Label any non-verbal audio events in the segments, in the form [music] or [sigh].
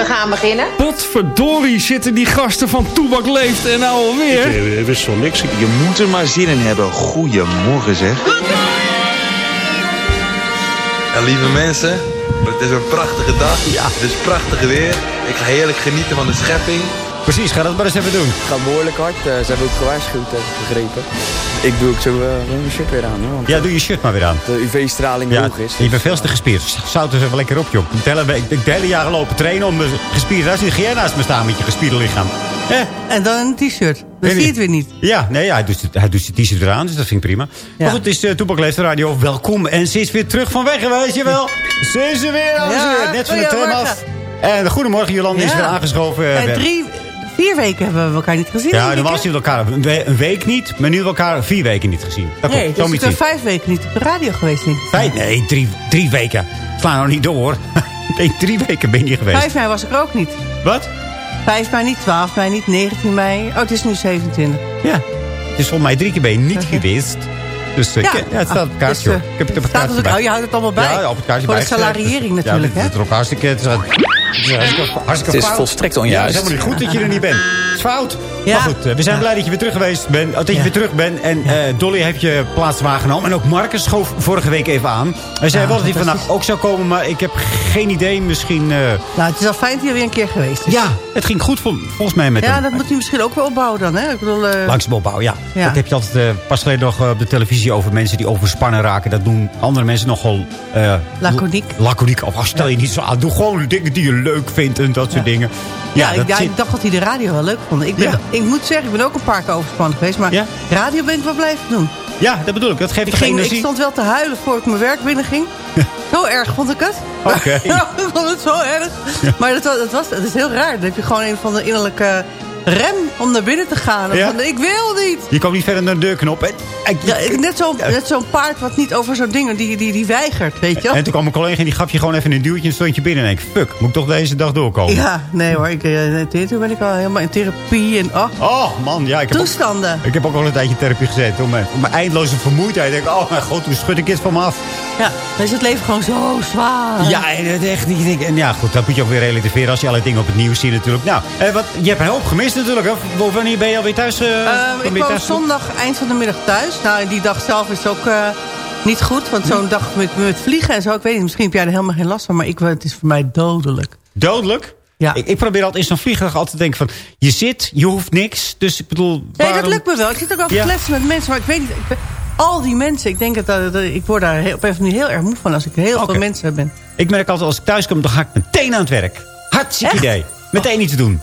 We gaan beginnen. Potverdorie zitten die gasten van Toebak Leeft en nou alweer. Ik wist van niks. Je moet er maar zin in hebben. Goedemorgen zeg. En lieve mensen, het is een prachtige dag. Ja. Het is prachtig weer. Ik ga heerlijk genieten van de schepping. Precies, ga dat maar eens even doen. Het gaat behoorlijk hard. Uh, ze hebben ook gewaarschuwd, heb ik begrepen. Ik doe ook zo uh, mijn shirt weer aan. Want, ja, doe je shirt maar weer aan. De UV-straling ja, hoog is. Je bent veel te gespierd. Zout er even lekker op, joh. Ik heb de hele jaren lopen trainen om gespierd uit. Zie jij naast me staan met je gespierde lichaam. Eh. En dan een t-shirt. Dat zie je het weer niet. Ja, nee, ja, hij doet, hij doet zijn t-shirt eraan, dus dat vind ik prima. Ja. Maar goed, het is uh, Toepak Leeft Radio. Welkom. En ze is weer terug van weg, weet je wel. Ze is er weer, ja. Net van de tram af. En goedemorgen, Jolande ja. is weer aangeschoven. Bij drie Vier weken hebben we elkaar niet gezien. Ja, hè? zien we elkaar een we- week niet, maar nu hebben we elkaar vier weken niet gezien. Dat Nee, klopt, dus niet. vijf weken niet op de radio geweest. Denk ik. Vijf? Nee, drie, drie weken. Sla nou niet door. [laughs] nee, drie weken ben je geweest. 5 mei was ik ook niet. Wat? 5 mei niet, 12 mei niet, 19 mei. Oh, het is nu 27. Ja. Het is volgens mij drie keer ben je niet [laughs] geweest. Dus eh, Ja. ja. het staat op het Ah, kaartje. dus, eh, ik heb het op het staat kaartje het ook- bij. oh, je houdt het allemaal bij? Ja, op het kaartje Voor de salariering natuurlijk, Ja, hè? dit is er ook hartstikke... Het het is hartstikke, hartstikke Het is fout. volstrekt Ja, onjuist. het is helemaal niet goed dat je er niet bent. Het is fout. Ja. Maar goed, eh, we zijn blij dat je weer terug geweest bent. Dat je Ja. weer terug bent. En eh, Dolly heeft je plaats waargenomen. En ook Marcus schoof vorige week even aan. Hij zei wel dat hij vandaag fantastisch. ook zou komen. Maar ik heb geen idee. Misschien... eh, Nou, het is al fijn dat hij er weer een keer geweest is. ja, het ging goed vol- volgens mij met Ja, hem. dat moet hij misschien ook wel opbouwen dan, hè? Ik bedoel, eh, Langzaam opbouwen, ja. Dat heb je altijd eh, pas geleden nog eh, op de televisie over mensen die overspannen raken. Dat doen andere mensen nogal... eh, Laconiek. Laconiek. Of oh, stel je niet zo aan. Doe gewoon dingen die je leuk vindt en dat soort dingen. ja, ik, ik dacht dat hij de radio wel leuk vond. Ik, ben. Ik moet zeggen, ik ben ook een paar keer overspannen geweest. Maar Ja. radio ben ik wel blijven doen. ja, dat bedoel ik. Dat geeft Ik, toch ging, ik energie. stond wel te huilen voor ik mijn werk binnenging. [laughs] Zo erg vond ik het. Oké. [laughs] ik vond het zo erg. Maar dat, dat, was, dat is heel raar. Dan heb je gewoon een van de innerlijke rem om naar binnen te gaan. Ja. Van, ik wil niet. Je komt niet verder naar de deurknop. En, Ja, ik- net zo'n net zo'n paard wat niet over zo'n ding, die, die, die weigert, weet je en toen kwam een collega en die gaf je gewoon even een duwtje en stond je binnen. En ik, fuck, moet ik toch deze dag doorkomen? Ja, nee hoor. Ik, eh, toen ben ik al helemaal in therapie en oh, Oh man, ja. Ik heb, ook, toestanden. ik heb ook al een tijdje in therapie gezeten. Om mijn, om mijn eindeloze vermoeidheid. Ik denk, oh mijn god, hoe schud ik dit van me af? Ja, dan is het leven gewoon zo zwaar. Ja, en het echt niet. En ja, goed, dat moet je ook weer relativeren als je alle dingen op het nieuws ziet natuurlijk. Nou, eh, wat, je hebt een hoop gemist natuurlijk. Hè? W- Wanneer ben je alweer thuis? eh, wanneer ik thuis? zondag eind van de middag thuis. Nou, die dag zelf is ook eh, niet goed. Want zo'n dag met, met vliegen en zo, ik weet niet, misschien heb jij er helemaal geen last van. Maar ik, het is voor mij dodelijk. Dodelijk? Ja. Ik, ik probeer altijd in zo'n vliegtuig altijd te denken van... Je zit, je hoeft niks. Dus ik bedoel... Nee, dat lukt me wel. Ik zit ook al Ja. kletsen met mensen. Maar ik weet niet, ik ben- al die mensen. Ik denk dat, dat, dat- ik word daar heel, op een manier heel erg moe van als ik heel veel mensen ben. Ik merk altijd als ik thuis kom, dan ga ik meteen aan het werk. Hartstikke Echt? idee. Meteen iets doen.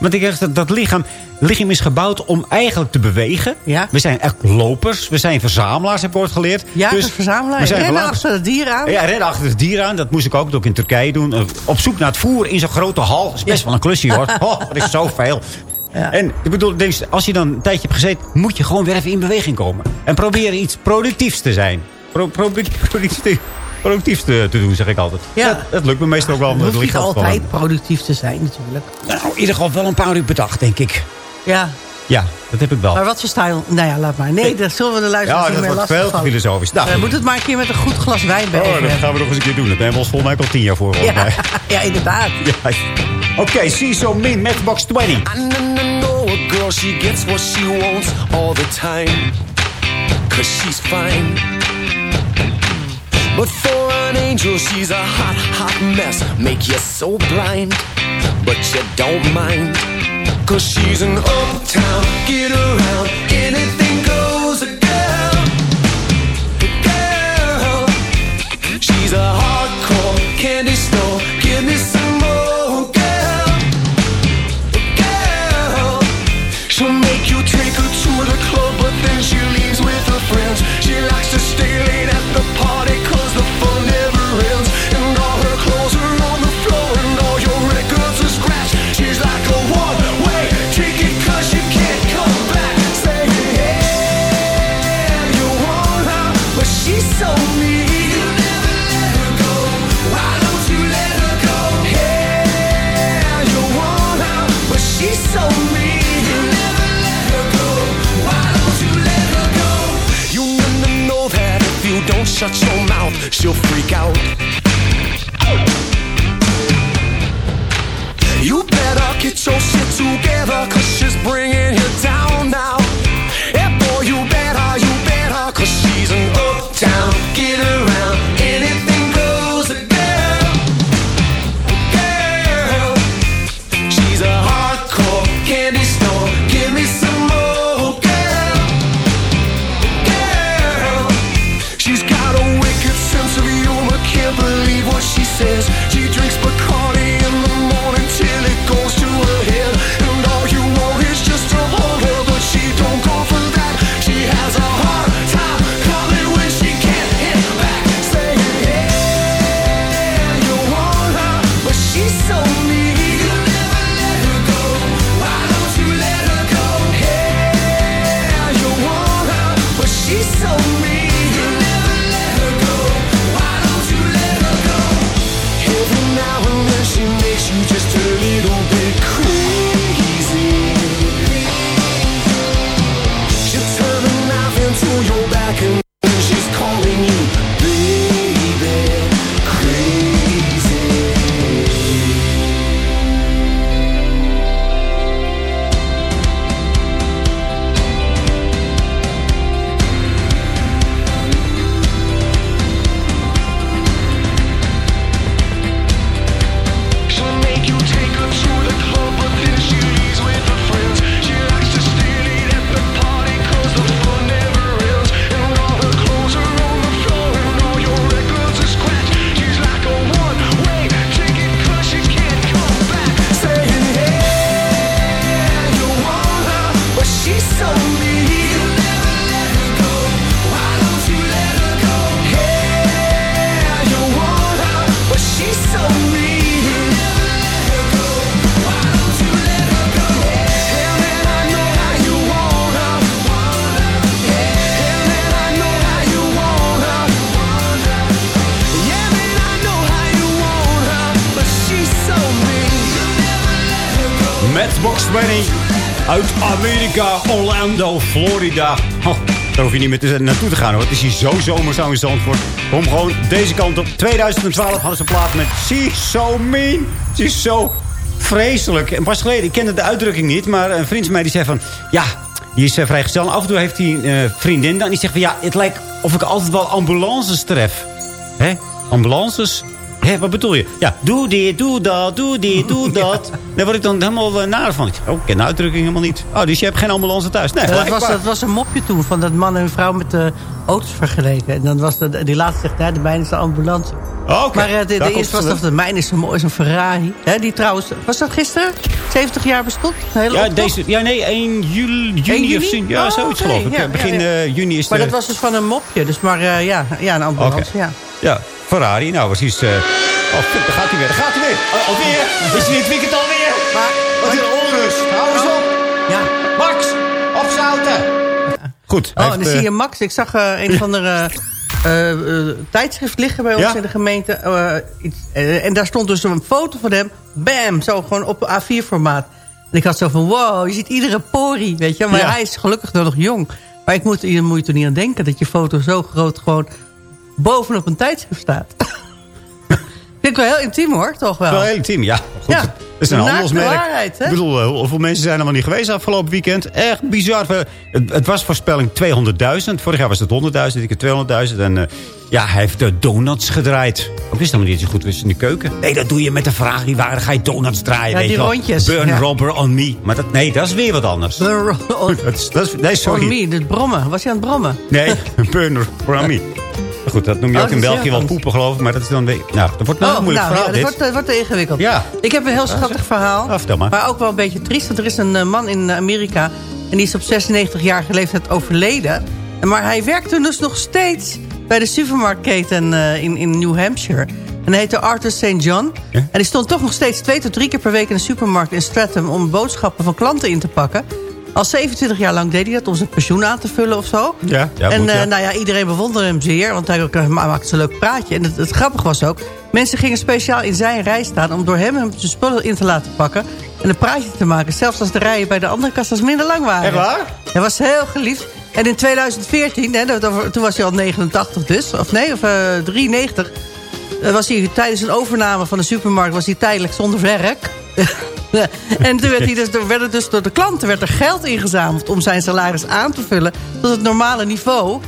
Want ik zeg dat, dat lichaam, lichaam is gebouwd om eigenlijk te bewegen. Ja. We zijn echt lopers. We zijn verzamelaars, heb ik ooit geleerd. Jagers, Dus verzamelaars. we zijn Rennen belang- achter het dier aan. Ja, rennen achter het dier aan. Dat moest ik ook, in Turkije doen. Eh, Op zoek naar het voer in zo'n grote hal. Dat is best wel een klusje hoor. [laughs] Oh, dat is zoveel. Ja. En ik bedoel, denk, als je dan een tijdje hebt gezeten... moet je gewoon weer even in beweging komen. En proberen iets productiefs te zijn. Pro, pro, [laughs] productief, te, te doen, zeg ik altijd. Ja. Dat, dat lukt me meestal ook wel. Hoeft het niet gewoon- altijd productief te zijn natuurlijk. Nou, in ieder geval wel een paar uur per dag, denk ik. Ja, Ja, dat heb ik wel. maar wat voor stijl? Nou ja, laat maar. Nee, daar zullen we de luisteraars ja, niet dat meer wordt lastig veel te van. filosofisch. Nou, We moeten het maar een keer met een goed glas wijn bij oh, dat gaan we nog eens een keer doen. Dat hebben we ons volgens mij al tien jaar voor. Ja, Ja. [laughs] ja, inderdaad. Ja. Oké, see so mean, Matchbox 20. I know a girl, she gets what she wants all the time. Cause she's fine. But for an angel, she's a hot, hot mess. Make you so blind, but you don't mind. Cause she's an uptown, get around, anything goes, a girl. Girl. She's a hardcore candy store, give me some more, girl. girl. She'll make you take her to the club, but then she leaves with her friends. She likes to stay shut your mouth, she'll freak out. You better get your shit together, cause she's bringing you down now. Yeah, boy, you better, you better, cause she's an uptown, get around, Matchbox 20 uit Amerika, Orlando, Florida. Oh, daar hoef je niet meer te, naartoe te gaan hoor. Het is hier zo zomer zo in Zandvoort. Kom gewoon deze kant op. 2012 hadden ze plaat met She's So Mean. Is zo vreselijk. En pas geleden, ik kende de uitdrukking niet. Maar een vriend van mij die zei van... Ja, die is uh, vrijgesteld. En af en toe heeft hij een eh, vriendin dan. Die zegt van ja, het lijkt of ik altijd wel ambulances tref. Hè? Ambulances? Hé, wat bedoel je? Ja, doe dit, doe dat, doe dit, doe [laughs] dat. Daar word ik dan helemaal uh, naar van. Oh, ik ken de uitdrukking helemaal niet. Oh, dus je hebt geen ambulance thuis? Nee, Ja, dat, was, dat was een mopje toen, van dat man en vrouw met de auto's vergeleken. En dan was de, die laatste zegt, de mijne is de ambulance. Oh, oké. Maar eh, de, eerste was dat de mijne is zo mooi, een Ferrari. Hè, die trouwens, was dat gisteren? 70 jaar bestond? Hele Ja, optocht? deze, ja, nee, 1 juli, juni, 1 juni? of zo. Ja, Oh, zoiets geloof ik. ja, Begin eh, juni is Maar de... dat was dus van een mopje. Dus maar eh, ja, ja, een ambulance, ja. Ja, Ferrari. Nou, precies... eh Oh, fuck, daar gaat hij weer. Daar gaat hij weer. Oh, alweer. Is hij dit weekend alweer? Maar, Wat een onrust. Hou eens op. Ja. Max, opzouten. Goed. Oh, heeft, dan eh, zie je Max. Ik zag eh, een van de eh, eh, tijdschrift liggen bij ons Ja? in de gemeente. eh, iets, eh, en daar stond dus een foto van hem. Bam, zo gewoon op A4-formaat. En ik had zo van, wow, je ziet iedere porie, weet je. Maar Ja. hij is gelukkig nog nog jong. Maar ik moet, je moet er niet aan denken dat je foto zo groot gewoon bovenop een tijdschrift staat. [laughs] Vind ik wel heel intiem hoor, toch wel. Wel heel intiem, ja. Goed. Ja. Het is een handelsmerk. waarheid, hè? Ik bedoel, eh, hoeveel mensen zijn er nog niet geweest afgelopen weekend? Echt bizar. Het, het was voorspelling 200.000. Vorig jaar was het 100.000, ik heb 200.000. En eh, ja, hij heeft de donuts gedraaid. Ook wist helemaal niet dat hij goed was in de keuken. Nee, dat doe je met de vraag, die waar ga je donuts draaien? Ja, weet die wel. rondjes, Burn ja. rubber on me. Maar dat, nee, dat is weer wat anders. [laughs] Dat is, dat is, nee, sorry. On me, brommen. Was hij aan het brommen? Nee, [laughs] burn rubber on me. Maar Goed, dat noem je Oh, ook in België wel poepen, geloof ik. Maar dat is dan... weer- Nou, dat wordt nou een moeilijk nou, verhaal, ja, dat dit. wordt, dat wordt ingewikkeld. Ja. Ik heb een heel schattig verhaal. Ah, vertel maar. ook wel een beetje triest. Want er is een eh, man in Amerika. En die is op 96-jarige leeftijd overleden. En Maar hij werkt toen dus nog steeds bij de supermarktketen eh, in, in New Hampshire. En hij heette Arthur St. John. Ja? En die stond toch nog steeds twee tot drie keer per week in de supermarkt in Stratham... om boodschappen van klanten in te pakken. Al 27 jaar lang deed hij dat om zijn pensioen aan te vullen of zo. Ja, ja, en moet, ja. eh, nou ja, iedereen bewonderde hem zeer, want hij ma- maakte een leuk praatje. En het, het grappige was ook, mensen gingen speciaal in zijn rij staan... om door hem zijn spullen in te laten pakken en een praatje te maken. Zelfs als de rijen bij de andere kassas minder lang waren. Echt waar? Hij was heel geliefd. En in 2014, hè, toen was hij al 89 dus, of nee, of eh 93... eh, was hij tijdens een overname van de supermarkt was hij tijdelijk zonder werk. [laughs] [laughs] en toen werd, hij dus, werd het dus door de klanten werd er geld ingezameld... om zijn salaris aan te vullen tot het normale niveau.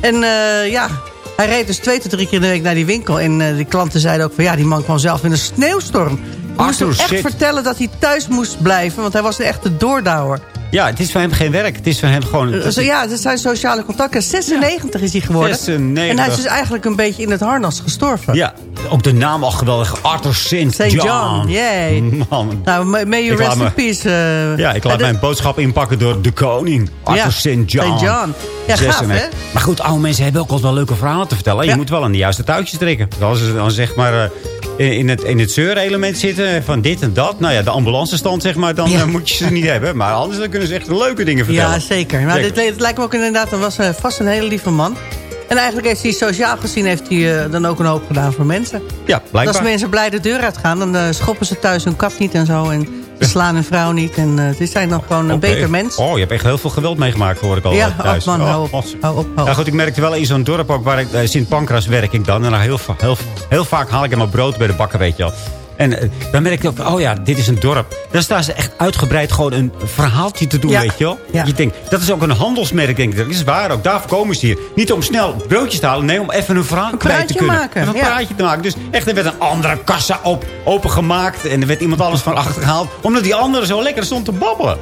En eh, ja, hij reed dus twee tot drie keer in de week naar die winkel. En eh, die klanten zeiden ook van ja, die man kwam zelf in een sneeuwstorm. Je moest hem echt shit. vertellen dat hij thuis moest blijven... want hij was een echte doordouwer. Ja, het is voor hem geen werk. Het is voor hem gewoon... Eh, ja, dat zijn sociale contacten. 96 is hij geworden. 96. En hij is dus eigenlijk een beetje in het harnas gestorven. Ja, ook de naam al geweldig. Arthur St. John. St. John, yay. Man. Nou, may, you rest in peace. eh. Ja, ik laat mijn boodschap inpakken door de koning. Arthur St. John. St. John. Ja, gaaf, 96. hè? Maar goed, oude mensen hebben ook altijd wel leuke verhalen te vertellen. Je moet wel aan de juiste touwtjes trekken. Als ze dan zeg maar eh, in het, in het zeurelement zitten van dit en dat. Nou ja, de ambulancestand zeg maar, dan Ja. eh, moet je ze niet hebben. Maar anders dan kunnen ze echt leuke dingen vertellen. Ja, zeker. Nou, Zeker. dit, het lijkt me ook inderdaad, er was eh, vast een hele lieve man. En eigenlijk heeft hij sociaal gezien heeft hij, eh, dan ook een hoop gedaan voor mensen. Ja, blijkbaar. Als mensen blij de deur uitgaan, dan eh, schoppen ze thuis hun kat niet en zo. En ze slaan hun vrouw niet. En eh die zijn dan gewoon een beter mens. Oh, je hebt echt heel veel geweld meegemaakt, hoor ik al Ja, eh, thuis. man, hou op, God. hou op, hou Ja, op. goed, ik merkte wel in zo'n dorp ook waar ik... eh, Sint Pancras werk ik dan. En dan heel, heel, heel vaak haal ik hem mijn brood bij de bakker, weet je wel. En eh, dan merk ik ook, oh ja, dit is een dorp. Dan staan ze echt uitgebreid gewoon een verhaaltje te doen, Ja. weet je wel. Ja. Je denkt, dat is ook een handelsmerk, denk ik. Dat is waar ook. Daarvoor komen ze hier. Niet om snel broodjes te halen. Nee, om even een verhaal Een kwijt te kunnen. maken, Even een ja. praatje te maken. Dus echt, er werd een andere kassa op, opengemaakt. En er werd iemand alles van [laughs] achter gehaald. Omdat die andere zo lekker stond te babbelen.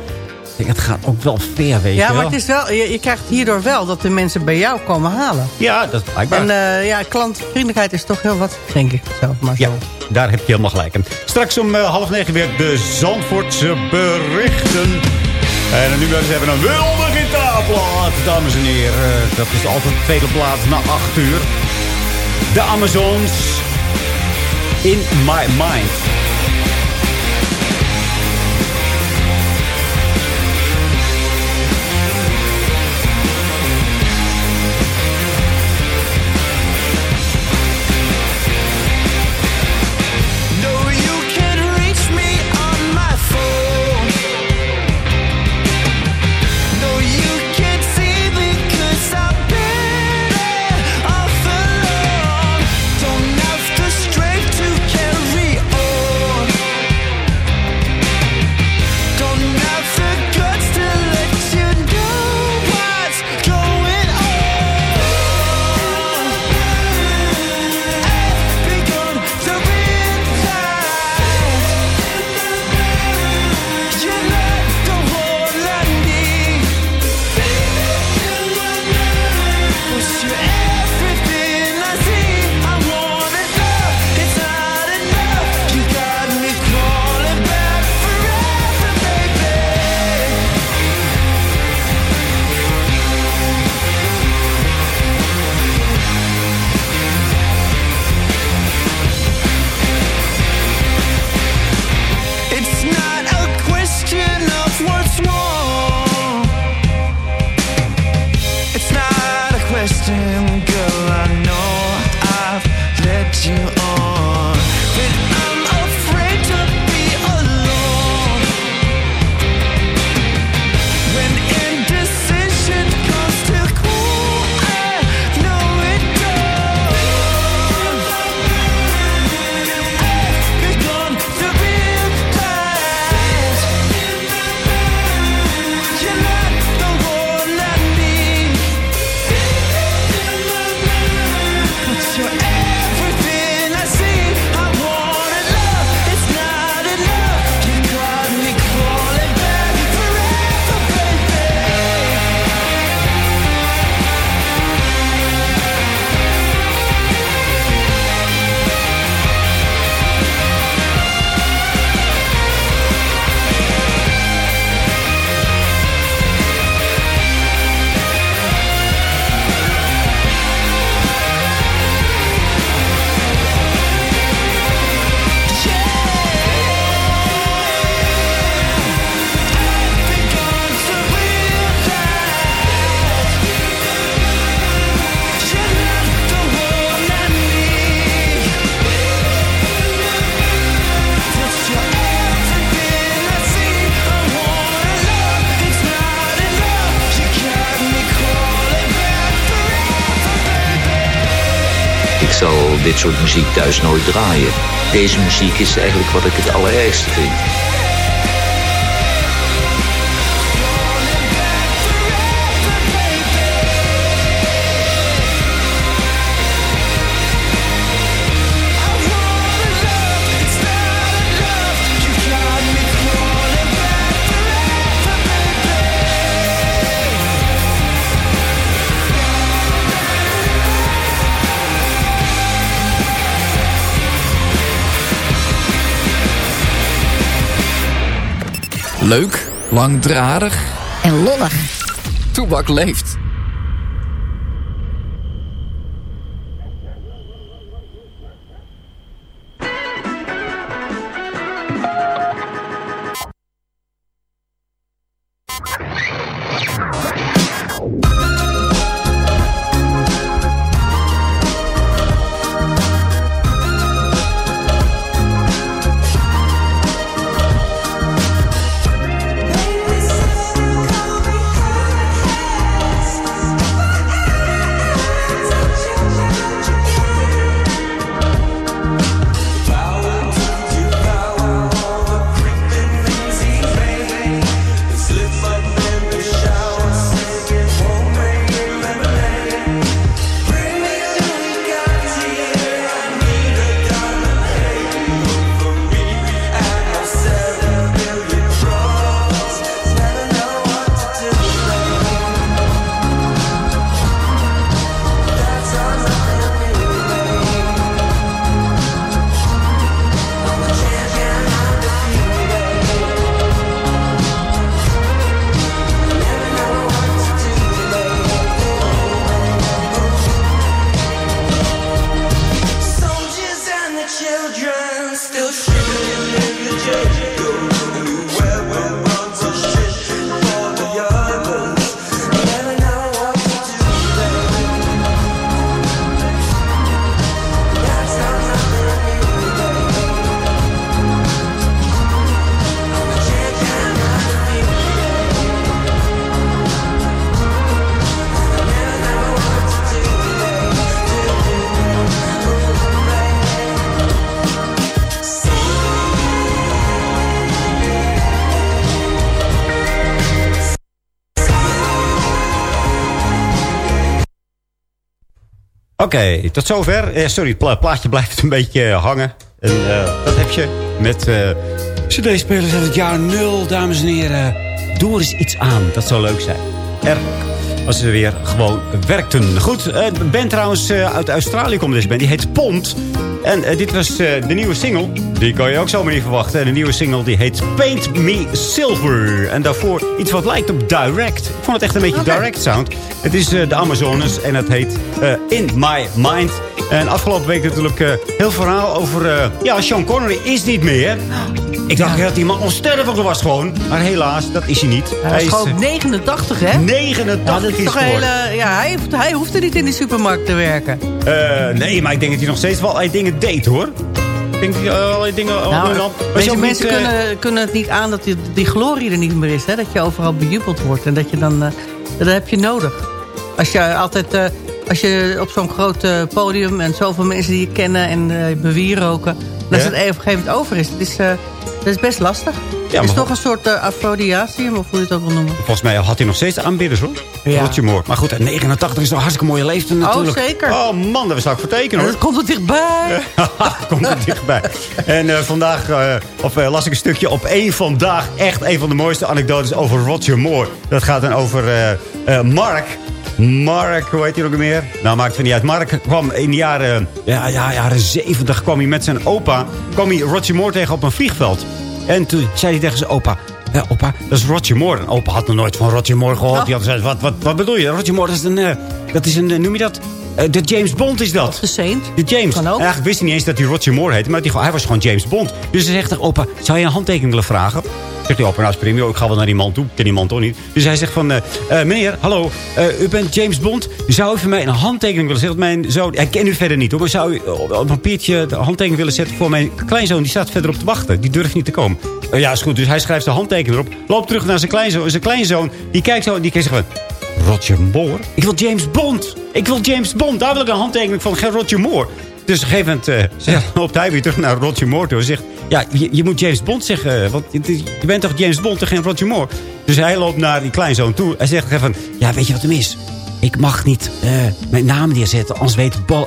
Ik denk, het gaat ook wel ver, weet Ja, je wel. maar het is wel, je, je krijgt hierdoor wel dat de mensen bij jou komen halen. Ja, dat is blijkbaar. En eh, ja, klantvriendelijkheid is toch heel wat, denk ik zelf maar zo. Ja, daar heb je helemaal gelijk in. Straks om eh, half negen weer de Zandvoortse berichten. En nu hebben we een wilde gitaarplaat, dames en heren. Dat is altijd de tweede plaats na acht uur. De Amazons in my mind. Dit soort muziek thuis nooit draaien. Deze muziek is eigenlijk wat ik het allerergste vind. Leuk, langdradig en lollig. Toebak leeft. Oké, tot zover. Eh, sorry, het pla- plaatje blijft een beetje eh, hangen. En eh, dat heb je met eh, cd-spelers uit het jaar nul, dames en heren. Doe er eens iets aan, dat zou leuk zijn. Er als ze weer gewoon werkten. Goed, eh, de band trouwens eh, uit Australië komt deze band. Die heet Pont. En eh, dit was eh, de nieuwe single. Die kan je ook zomaar niet verwachten. En de nieuwe single die heet Paint Me Silver. En daarvoor iets wat lijkt op Direct. Ik vond het echt een beetje Direct sound. Het is eh, de Amazones en het heet In My Mind. En afgelopen week natuurlijk heel verhaal over... ja, Sean Connery is niet meer. Ik dacht dat die man onsterfelijk was gewoon. Maar helaas, dat is hij niet. Hij is, gewoon eh, 89, hè? 89 Ja, dat is toch hele... Ja, hij, hoeft, hij hoefde niet in de supermarkt te werken. Eh, nee, maar ik denk dat hij nog steeds wel allerlei dingen deed, hoor. Ik denk dat hij allerlei dingen... Nou, deze mensen niet, eh, kunnen, kunnen het niet aan dat die, die glorie er niet meer is. Hè? Dat je overal bejubeld wordt. En dat je dan... eh, dat heb je nodig. Als je altijd... eh, als je op zo'n groot eh, podium en zoveel mensen die je kennen en eh bewieroken... Ja? het op een gegeven moment over is, dat is, eh, dat is best lastig. het is toch een soort uh, afrodiatium, of hoe je het ook wil noemen. Volgens mij had hij nog steeds aanbidders, hoor. Ja. Roger Moore. Maar goed, 89 is toch een hartstikke mooie leeftijd natuurlijk. Oh, zeker. Oh man, daar zou ik voor tekenen, En hoor. dat komt er dichtbij. [laughs] Komt er dichtbij. En eh, vandaag eh, of, eh, las ik een stukje op één vandaag. Echt een van de mooiste anekdotes over Roger Moore. Dat gaat dan over eh, eh, Mark. Mark, hoe heet hij ook meer? Nou, maakt het niet uit. Mark kwam in de jaren, ja, ja, jaren 70 kwam hij met zijn opa. kwam hij Roger Moore tegen op een vliegveld. En toen zei hij tegen zijn opa... Ja, opa, dat is Roger Moore. En opa had nog nooit van Roger Moore gehoord. Die had gezegd, wat, wat, wat bedoel je? Roger Moore, dat is een... eh, dat is een eh, noem je dat? Eh, de James Bond is dat. De Saint. De James. Kan ook. En eigenlijk wist hij niet eens dat hij Roger Moore heette. Maar hij, hij was gewoon James Bond. Dus hij zegt tegen opa, zou je een handtekening willen vragen? Zegt die opa, nou is prima, ik ga wel naar die man toe. Ik ken die man toch niet. Dus hij zegt van, eh, eh, meneer, hallo, u bent James Bond. U zou u voor mij een handtekening willen zetten? Mijn zoon, hij kent u verder niet hoor. Maar zou u op een papiertje de handtekening willen zetten voor mijn kleinzoon? Die staat verderop te wachten. Die durft niet te komen. Ja, is goed. Dus hij schrijft zijn handtekening erop. Loopt terug naar zijn kleinzoon. Zijn kleinzoon, die kijkt zo en die kijkt zo van... Roger Moore? Ik wil James Bond. Ik wil James Bond. Daar wil ik een handtekening van. Geen Roger Moore. Dus op een gegeven moment eh, zegt- loopt hij weer terug naar Roger Moore toe. En zegt, ja, je, je moet James Bond zeggen. Want je, je bent toch James Bond en geen Roger Moore? Dus hij loopt naar die kleinzoon toe. Hij zegt van, ja, weet je wat er is? Ik mag niet eh, mijn naam neerzetten. Anders weet Bo-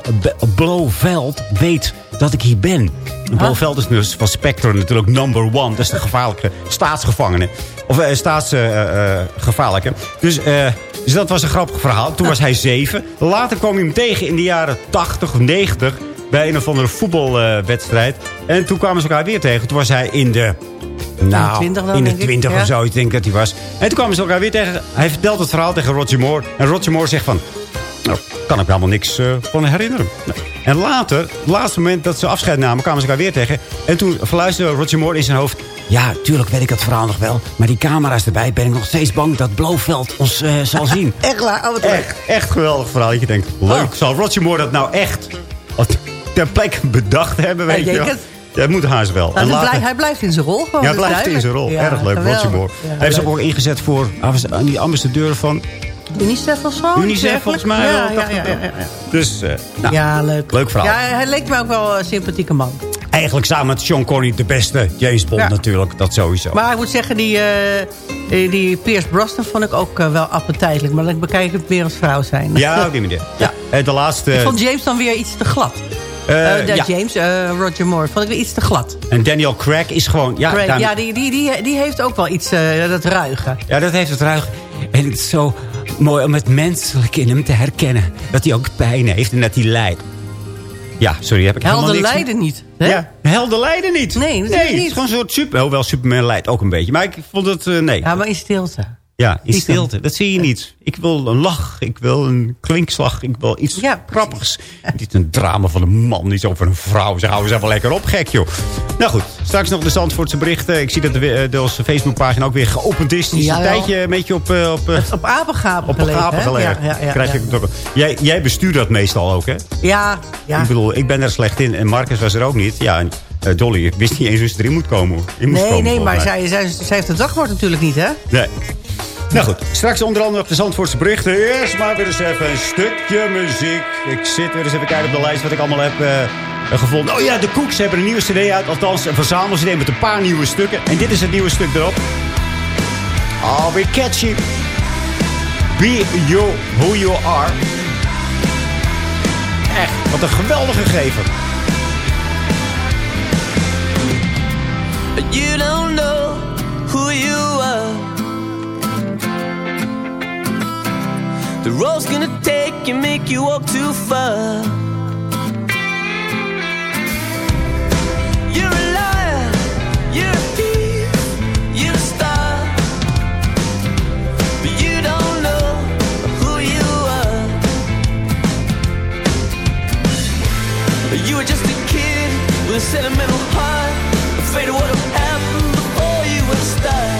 Blofeld weet dat ik hier ben. En Blofeld is dus van Spectre natuurlijk number one. Dat is de gevaarlijke staatsgevangene. Of eh, staatsgevaarlijke. dus, eh, dus dat was een grappig verhaal. Toen was hij zeven. Later kwam hij hem tegen in de jaren 80 of 90. Bij een of andere voetbalwedstrijd. en toen kwamen ze elkaar weer tegen. Toen was hij in de... Nou, 20 dan, in de denk ik. 20 Ja. of zo, ik denk dat hij was. En toen kwamen ze elkaar weer tegen. Hij vertelt het verhaal tegen Roger Moore. En Roger Moore zegt van... Nou, kan ik me helemaal niks eh, van herinneren. Nee. En later, het laatste moment dat ze afscheid namen, kwamen ze elkaar weer tegen. En toen verluisterde Roger Moore in zijn hoofd... Ja, tuurlijk weet ik het verhaal nog wel. Maar die camera's erbij ben ik nog steeds bang dat Blofeld ons eh, zal [laughs] zien. Echt waar? Oh, echt, echt geweldig verhaal. Dat je denkt, leuk. Zal Roger Moore dat nou echt ter plekke bedacht hebben, weet Hij je wel? Dat moet haast wel. Nou, En hij, later- blijft, hij blijft in zijn rol gewoon. ja, dat is blijft in zijn rol. Erg leuk, geweldig. Roger Moore. Ja, hij heeft zich ook ingezet voor ah, die ambassadeur van UNICEF of zo? UNICEF, volgens mij Ja, wel. ja, ja. Dus, eh, nou, Ja, leuk. leuk verhaal. Ja, hij leek me ook wel een sympathieke man. Eigenlijk samen met Sean Connery de beste James Bond Ja. natuurlijk. Dat sowieso. Maar ik moet zeggen, die, eh, die Pierce Brosnan vond ik ook eh, wel appetijtelijk. Maar dan bekijk ik het meer als vrouw zijn. ja, op die manier. Ja. En de laatste... Ik vond James dan weer iets te glad. ja. James, Roger Moore, vond ik weer iets te glad. En Daniel Craig is gewoon... Ja, Craig, ja, die, die, die, die heeft ook wel iets, dat ruige. ja, dat heeft het ruig. En het is zo mooi om het menselijke in hem te herkennen. Dat hij ook pijn heeft en dat hij lijdt. Ja, sorry, heb ik helemaal Helden niks... lijden niet. Hè? Ja, helden lijden niet. Nee, dat nee is het niet. is gewoon een soort super... Hoewel Superman lijdt ook een beetje. Maar ik vond het... eh, nee. Ja, maar in stilte. Ja, in stilte. Dat zie je niet. Ik wil een lach. Ik wil een klinkslag. Ik wil iets grappigs. Niet een drama van een man. Niet over een vrouw. Ze houden ze even lekker op, gek joh. Nou goed, straks nog de Zandvoortse berichten. Ik zie dat de, we- de onze Facebookpagina ook weer geopend is. Die is een tijdje een beetje op... eh, op, eh, Op apengapen op gelegen. Ja, ja, ja, Krijg ja. je ook- jij, jij bestuurt dat meestal ook, hè? Ja, ja. Ik bedoel, ik ben er slecht in. En Marcus was er ook niet. Ja, en eh, Dolly wist niet eens hoe ze erin moet komen. In moest Nee, komen, nee, maar mij. zij, zij, zij heeft het dagwoord natuurlijk niet, hè? Nee. Nou goed, straks onder andere op de Zandvoortse berichten. Eerst maar weer eens even een stukje muziek. Ik zit weer eens even kijken op de lijst wat ik allemaal heb eh, gevonden. Oh ja, de Koeks hebben een nieuwe cd uit. Althans, een verzamel-cd met een paar nieuwe stukken. En dit is het nieuwe stuk erop. Alweer catchy. Be you who you are. Echt, wat een geweldige gever. You don't know who you are. The road's gonna take you, make you walk too far. You're a liar, you're a thief, you're a star. But you don't know who you are. You were just a kid with a sentimental heart, afraid of what'll happen before you will start. And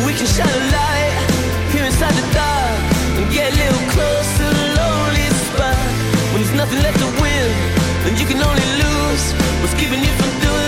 We can shine a light here inside the dark and get a little closer to the lonely spot. When there's nothing left to win, and you can only lose. What's keeping you from doing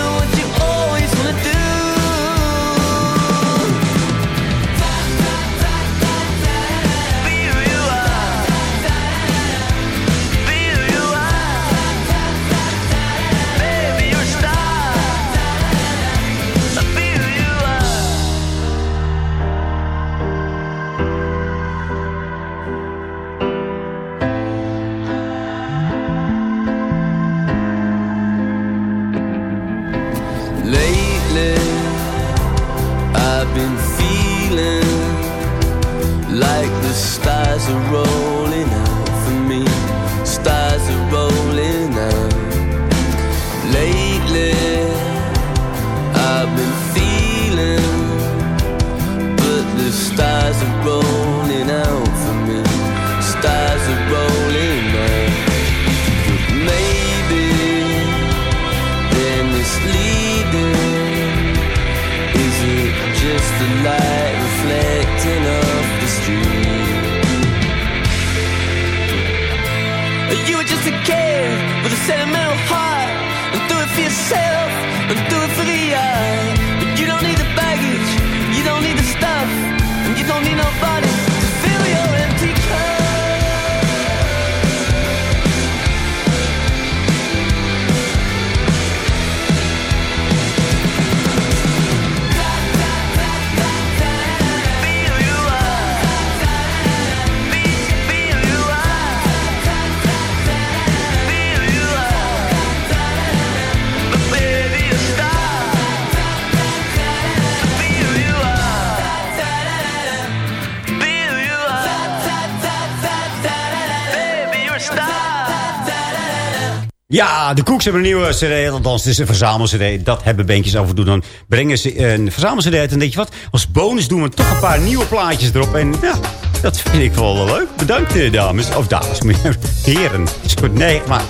Ja, de Koeks hebben een nieuwe cd. Althans, het is een verzamel-cd. Dat hebben beentjes af en toe. Dan brengen ze een verzamel-cd uit. En denk je wat, als bonus doen we toch een paar nieuwe plaatjes erop. En ja, dat vind ik wel wel leuk. Bedankt, eh, dames. Of dames, [laughs] heren. Nee, maar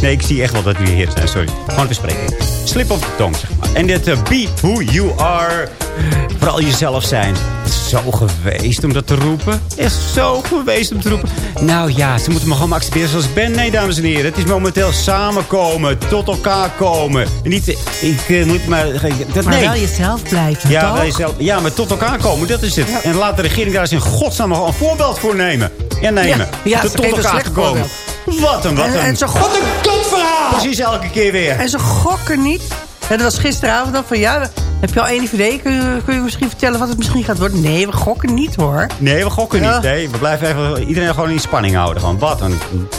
nee, ik zie echt wel dat jullie hier zijn. Sorry. Gewoon bespreken. Slip of the tong, zeg maar. En dit eh, be who you are. Vooral jezelf zijn. Het is zo geweest om dat te roepen. Het is zo geweest om te roepen. Nou ja, ze moeten me gewoon accepteren zoals ik ben. Nee, dames en heren. Het is momenteel samenkomen. Tot elkaar komen. En niet, ik eh, moet maar... Dat, Maar nee. wel jezelf blijven, Ja, toch? jezelf, ja, maar tot elkaar komen, dat is het. En laat de regering daar eens in godsnaam gewoon een voorbeeld voor nemen. En nemen. Ja, ja, Tot elkaar komen. [laughs] Wat een, wat En- een... en ze wat een kutverhaal! Precies elke keer weer. En ze gokken niet. Ja, dat was gisteravond dan van ja, heb je al één idee? Kun je, kun je misschien vertellen wat het misschien gaat worden? Nee, we gokken niet hoor. Nee, we gokken Ja. niet. Nee, we blijven even iedereen gewoon in spanning houden. Gewoon, wat een...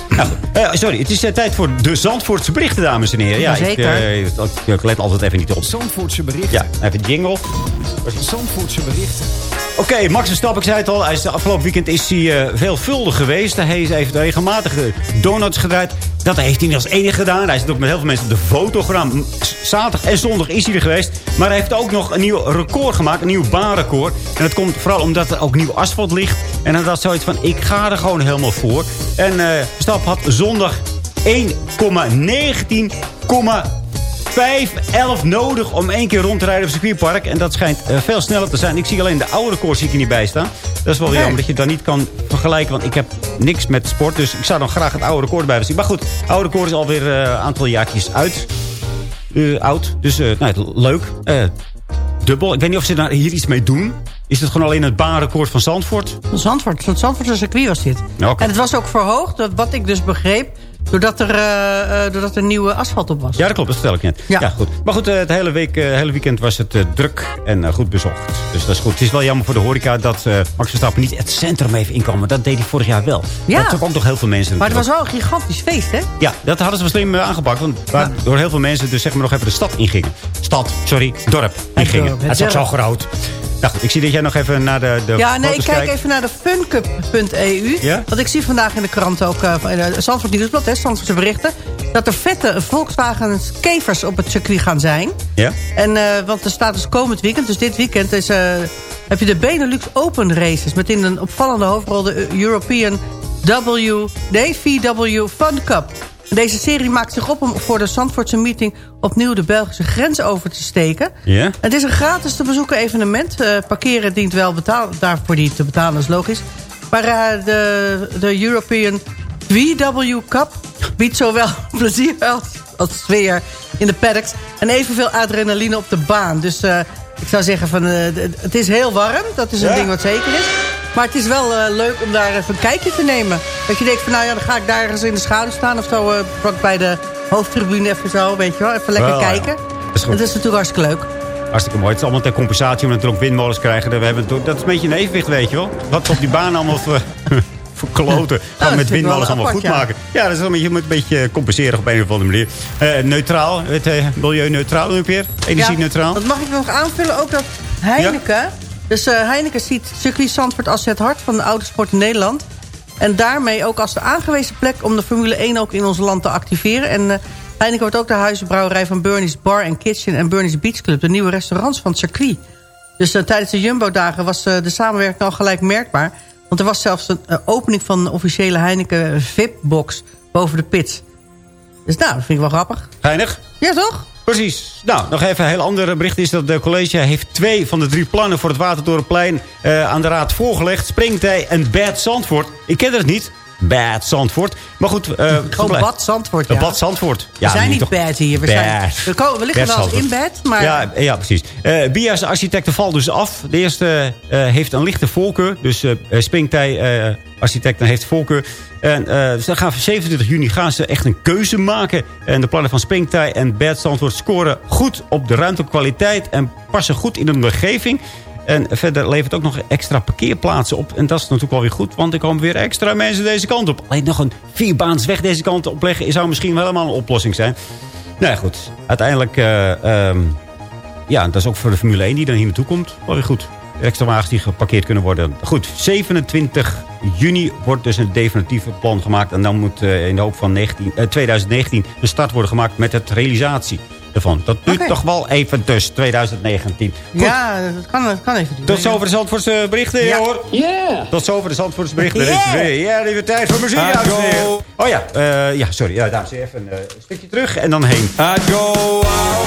Nou. Eh, sorry, het is eh, tijd voor de Zandvoortse berichten, dames en heren. Ja, Jazeker. Ik, eh, ik, ik let altijd even niet op. Zandvoortse berichten. Ja, even jingle. Zandvoortse berichten. Oké, Max Verstappen, ik zei het al. Hij is de afgelopen weekend is hij eh, veelvuldig geweest. Hij heeft regelmatig eh, donuts gedraaid. Dat heeft hij niet als enige gedaan. Hij is ook met heel veel mensen op de foto gedaan. Zaterdag en zondag is hij er geweest. Maar hij heeft ook nog een nieuw record gemaakt. Een nieuw baanrecord. En dat komt vooral omdat er ook nieuw asfalt ligt. En hij had zoiets van, ik ga er gewoon helemaal voor. En eh Verstappen had zondag 1,19,511 nodig om één keer rond te rijden op het circuitpark. En dat schijnt eh, veel sneller te zijn. Ik zie alleen de oude record zie ik er niet bij staan. Dat is wel jammer dat je dat niet kan vergelijken. Want ik heb niks met sport. Dus ik zou dan graag het oude record bij willen zien. Maar goed, het oude record is alweer eh, een aantal jaartjes uit. Eh, oud. Dus eh, nou, leuk. Eh, dubbel. Ik weet niet of ze daar hier iets mee doen. Is het gewoon alleen het baanrecord van Zandvoort? Zandvoort, het Zandvoortse circuit was dit. En het was ook verhoogd, dat- wat ik dus begreep... doordat er, eh, eh, doordat er nieuwe asfalt op was. Ja, dat klopt. Dat vertel ik net. Ja. goed. Maar goed, eh, het hele, week, hele weekend was het druk en goed bezocht. Dus dat is goed. Het is wel jammer voor de horeca dat Max Verstappen niet het centrum heeft inkomen. Dat deed hij vorig jaar wel. Ja. Dat ook nog heel veel mensen. Maar het was wel een gigantisch feest, hè? Ja, dat hadden ze wel slim aangepakt. Want waardoor heel veel mensen dus zeg maar nog even de stad ingingen. Stad, sorry, dorp ingingen. het het is ook zo groot. Nou goed, ik zie dat jij nog even naar de, de Ja, nee, ik kijk kijkt. even naar de funcup.eu. Ja? Want ik zie vandaag in de krant ook, eh, van, in de Zandvoort Nieuwsblad, hè, Zandvoortse berichten... dat er vette Volkswagen kevers op het circuit gaan zijn. Ja? En, eh, want er staat dus komend weekend, dus dit weekend... Is, eh, heb je de Benelux Open Races... met in een opvallende hoofdrol de European W, nee, VW Fun Cup. Deze serie maakt zich op om voor de Zandvoortse meeting... opnieuw de Belgische grens over te steken. Ja? Het is een gratis te bezoeken evenement. Eh, parkeren dient wel betaal, daarvoor die te betalen, is logisch. Maar eh, de, de European VW Cup biedt zowel [laughs] plezier als, als sfeer in de paddocks... en evenveel adrenaline op de baan. Dus eh, ik zou zeggen, van, eh, het is heel warm. Dat is een Ja. ding wat zeker is. Maar het is wel eh, leuk om daar even een kijkje te nemen. Dat je denkt van, nou ja, dan ga ik daar ergens in de schaduw staan... of zo, vlak bij de hoofdtribune even zo, weet je wel. Even lekker Wel, ja. kijken. Dat is natuurlijk hartstikke leuk. Hartstikke mooi. Het is allemaal ter compensatie omdat we ook windmolens krijgen. We hebben, dat is een beetje een evenwicht, weet je wel. Wat op die baan allemaal [laughs] verkloten. Gaan met windmolens allemaal apart, goed ja. maken. Ja, dat is een beetje, je moet een beetje compenseren op een of andere manier. Eh, neutraal, het, eh, milieuneutraal, nu weer. Energie-neutraal. Dat mag ik nog aanvullen. Ook dat Heineken... Dus eh, Heineken ziet circuit Zandvoort als het hart van de autosport in Nederland. En daarmee ook als de aangewezen plek om de Formule 1 ook in ons land te activeren. En eh, Heineken wordt ook de huizenbrouwerij van Bernie's Bar and Kitchen en Bernie's Beach Club. De nieuwe restaurants van het circuit. Dus eh, tijdens de Jumbo-dagen was eh, de samenwerking al gelijk merkbaar. Want er was zelfs een eh, opening van de officiële Heineken VIP-box boven de pits. Dus nou, dat vind ik wel grappig. Geinig? Ja, toch? Precies. Nou, nog even een heel ander bericht is dat de college heeft twee van de drie plannen voor het Watertorenplein eh, aan de raad voorgelegd. Springtij en Bad Zandvoort. Ik ken het niet. Bad Zandvoort. Maar goed. eh, Gewoon Bad Zandvoort, ja. Bad Zandvoort. we zijn niet bad hier. We, Bad. zijn, we, ko- we liggen Bad wel eens in bed, maar... Ja, ja precies. Eh Bia's architecten valt dus af. De eerste eh, heeft een lichte voorkeur. Dus eh Springtij eh, architecten heeft voorkeur. En ze gaan voor 27 juni gaan ze echt een keuze maken. En de plannen van Springtij en Bad Zandvoort scoren goed op de ruimtekwaliteit. En passen goed in de omgeving. En verder levert ook nog extra parkeerplaatsen op. En dat is natuurlijk wel weer goed, want er komen weer extra mensen deze kant op. Alleen nog een vierbaansweg deze kant op leggen... zou misschien wel helemaal een oplossing zijn. Nou ja, goed. Uiteindelijk... eh, ehm, ja, dat is ook voor de Formule 1 die dan hier naartoe komt. Wel weer goed. Extra wagens die geparkeerd kunnen worden. Goed, 27 juni wordt dus een definitieve plan gemaakt. En dan moet eh, in de hoop van 19, eh, 2019 een start worden gemaakt met het realisatie. Ervan. Dat duurt toch wel even dus, 2019. Goed, Ja, dat kan, dat kan even duren. tot zover de Zandvoortse berichten, Ja. hoor. Yeah. Tot zover de Zandvoortse berichten. Er is Yeah. weer, ja, er weer tijd voor muziek. Oh ja, eh, ja, sorry. Ja, dames en heren, even eh, een stukje terug en dan heen. I go out,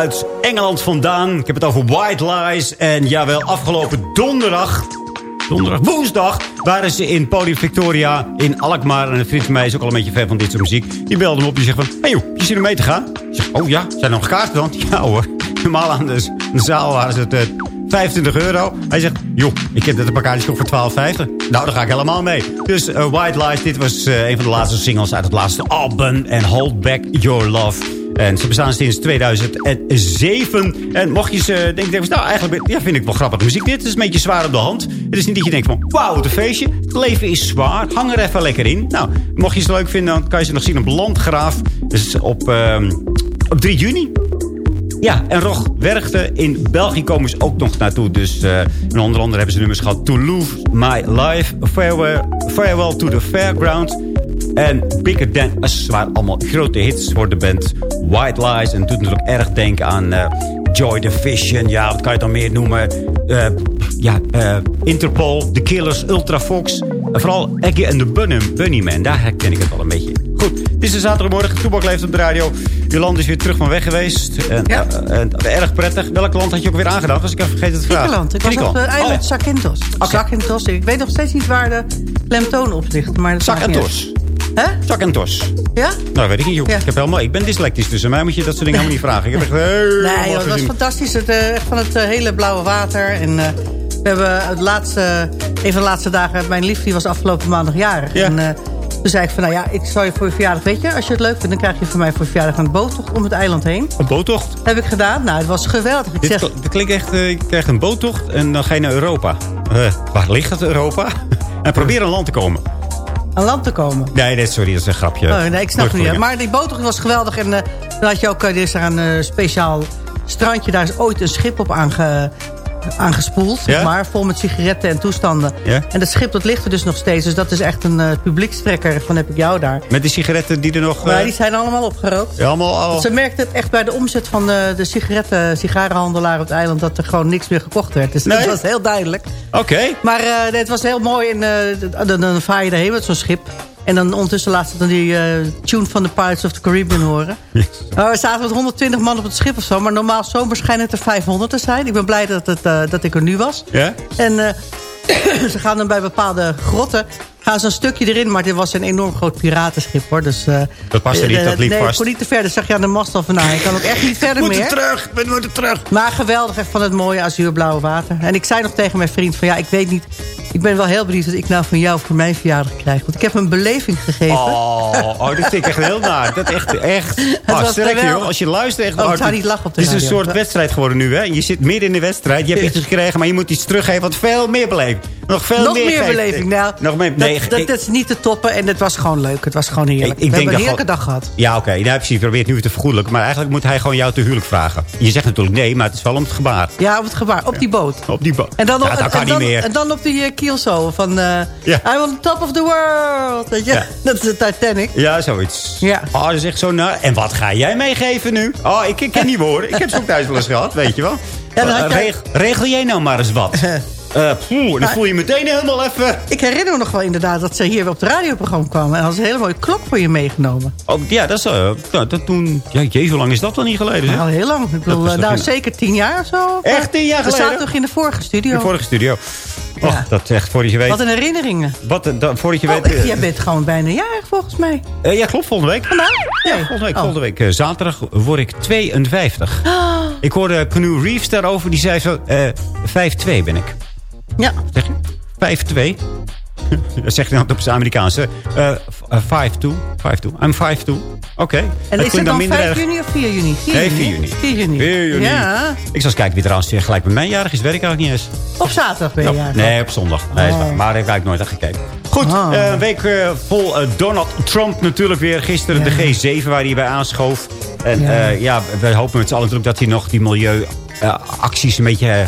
uit Engeland vandaan. Ik heb het over White Lies. En jawel, afgelopen donderdag... Donderdag, woensdag waren ze in Podium Victoria in Alkmaar. En een vriend van mij is ook al een beetje fan van dit soort muziek. Die belde me op die zegt van... Hé hey joh, je zit er mee te gaan? Ik zeg, oh ja, zijn er nog kaarten dan? [laughs] Ja hoor, normaal aan de, de zaal waren ze het... eh, 25 euro. Hij zegt, joh, ik heb net een gekocht voor 12,50. Nou, daar ga ik helemaal mee. Dus eh, White Lies, dit was eh, een van de laatste singles uit het laatste album. En Hold Back Your Love. En ze bestaan sinds 2007. En mocht je ze denken, nou eigenlijk ja, vind ik wel grappig muziek. Dit is een beetje zwaar op de hand. Het is niet dat je denkt van, wauw, wat een feestje. Het leven is zwaar. Hang er even lekker in. Nou, mocht je ze leuk vinden, dan kan je ze nog zien op Landgraaf. Dus op, ehm, op 3 juni. Ja, en Rog Wergte in België komen ze ook nog naartoe. Dus eh, en onder andere hebben ze nummers gehad. To Lose My Life, Farewell, Farewell to the Fairground... En Bigger Than Us waren allemaal grote hits voor de band White Lies. En het doet natuurlijk erg denken aan eh, Joy Division. Ja, wat kan je dan meer noemen? Eh, ja, eh, Interpol, The Killers, Ultrafox. En vooral Eggy and the Bunny, Bunnyman. Daar herken ik het wel een beetje. Goed, dit is een zaterdagmorgen. Toebak leeft op de radio. Jolande is weer terug van weg geweest. En, Ja. en erg prettig. Welk land had je ook weer aangedaan? Was ik even vergeten te vragen. Griekenland. Ik was op het eiland Oh, Zakynthos. Zakynthos. Ik weet nog steeds niet waar de klemtoon op ligt. Maar dat Zak Hè? Tak en tos. Ja? Nou, weet ik niet. joh. Ja. Ik, heb helemaal, ik ben dyslectisch, dus aan mij moet je dat soort dingen helemaal niet vragen. Ik heb echt [laughs] helemaal Nee, joh, het was fantastisch. Het, eh, echt van het eh, hele blauwe water. En eh, we hebben het laatste, een van de laatste dagen... Mijn lief die was afgelopen maandag jarig. En toen zei ik van, nou ja, ik zal je voor je verjaardag... Weet je, als je het leuk vindt, dan krijg je van mij voor je verjaardag... een boottocht om het eiland heen. Een boottocht? Heb ik gedaan. Nou, het was geweldig. Ik Dit, zeg, klinkt echt, eh, je krijgt een boottocht en dan ga je naar Europa. Waar ligt het Europa? [laughs] en probeer een land te komen. Aan land te komen. Nee, nee, sorry, dat is een grapje. Oh, nee, ik snap het niet. Maar die boottocht was geweldig. En eh, dan had je ook, eh, er is een eh, speciaal strandje. Daar is ooit een schip op aange, aangespoeld. Ja? maar, vol met sigaretten en toestanden. Ja? En dat schip dat ligt er dus nog steeds. Dus dat is echt een eh publiekstrekker van heb ik jou daar. Met de sigaretten die er nog... Maar eh, die zijn allemaal opgerookt. ja, allemaal al... Want Ze merkte het echt bij de omzet van de, de sigaretten, sigarenhandelaar op het eiland... dat er gewoon niks meer gekocht werd. Dus Nee? dat was heel duidelijk. Oké. Maar eh, nee, het was heel mooi. En eh, dan, dan vaar je erheen met zo'n schip. En dan ondertussen laat ze dan die eh, tune van de Pirates of the Caribbean horen. We zaten met 120 man op het schip of zo. Maar normaal zomers schijnen het er 500 te zijn. Ik ben blij dat, het, eh, dat ik er nu was. Ja? En eh, [coughs] ze gaan dan bij bepaalde grotten... gaan ze een stukje erin. Maar dit was een enorm groot piratenschip, hoor. Dus, eh, Dat past er niet, eh, dat liep nee, vast. ik kon niet te ver. Dus zag je aan de mast al van... Nou, ik kan ook echt niet verder Moeten meer. terug, we moeten terug. Maar geweldig, echt van het mooie azuurblauwe water. En ik zei nog tegen mijn vriend van... ja, ik weet niet... ik ben wel heel benieuwd wat ik nou van jou voor mijn verjaardag krijg. Want ik heb een beleving gegeven. Oh, oh, dat vind ik echt heel naar. Dat echt, echt. [laughs] Ah, was sterk, joh. Als je luistert echt... Oh, ik hard- zou niet lachen op de Het is een radio. soort wedstrijd geworden nu, hè. Je zit midden in de wedstrijd. Je hebt iets [laughs] gekregen, maar je moet iets teruggeven. Wat veel meer beleving. Nog veel Nog meer, beleving. Nou, Nog meer. dat, Nee, dat, ik- dat is niet te toppen en het was gewoon leuk. Het was gewoon heerlijk. Ik- ik We denk hebben een heerlijke dag gehad. Ja, oké. Nou, precies. Je probeert nu te vergoedelijken. Maar eigenlijk moet hij gewoon jou te huwelijk vragen. Je zegt natuurlijk nee, maar het is wel om het gebaar. Ja, op het gebaar. Op die boot. Op die boot. En dan, op, ja, dat en, kan en niet dan, meer. en dan op die uh, kiel zo van... eh Ja. I'm on top of the world. Weet je? Ja. [laughs] Dat is de Titanic. Ja, zoiets. Ja. Oh, dat is echt zo naar. En wat ga jij meegeven nu? Oh, ik, ik ken niet woorden. Ik heb ze ook thuis wel eens gehad, weet je wel. Ja, dan Eh, reg- regel jij nou maar eens wat. [laughs] Eh poeh, dan Maar- voel je meteen helemaal even... Ik herinner me nog wel inderdaad dat ze hier op het radioprogramma kwamen. En hadden ze een hele mooie klok voor je meegenomen. Oh, ja, dat is... eh, nou, dat toen... Ja, jee, hoe lang is dat dan niet geleden? Zeg? Al heel lang. Ik bedoel, eh, nou, in- zeker tien jaar of zo. Echt tien jaar We geleden? zaten toch in de vorige studio. De vorige studio. Och, dat is echt voordat je weet... Wat een herinneringen. Wat, dat, voordat je Oh, weet... jij bent gewoon bijna jarig volgens mij. eh, ja, klopt, volgende week. Vandaag? Ja, volgende week, Oh. volgende week zaterdag word ik 52. [gasps] Ik hoorde Canoe Reeves daarover. Die zei zo... eh 5-2 ben ik. Ja. Zeg je? 5-2. [laughs] Dat zegt hij dan op zijn Amerikaanse. Eh, f- eh, 5-2. 5-2. I'm 5-2. Oké. En Dat is het dan minder 5 erg. juni of 4 juni? 4 Nee, 4 juni. 4 juni. 4 juni. Ja. Ik zal eens kijken wie trouwens gelijk bij mij jarig is. Weet ik eigenlijk niet eens. Op zaterdag ben je Nou, nee, op zondag. Nee, Oh. waar. Maar daar heb ik eigenlijk nooit naar gekeken. Goed, Oh. eh, een week eh, vol eh, Donald Trump natuurlijk weer. Gisteren de G7 waar hij bij aanschoof. En Ja. ja, ja wij hopen met z'n allen natuurlijk dat hij nog die milieuacties een beetje...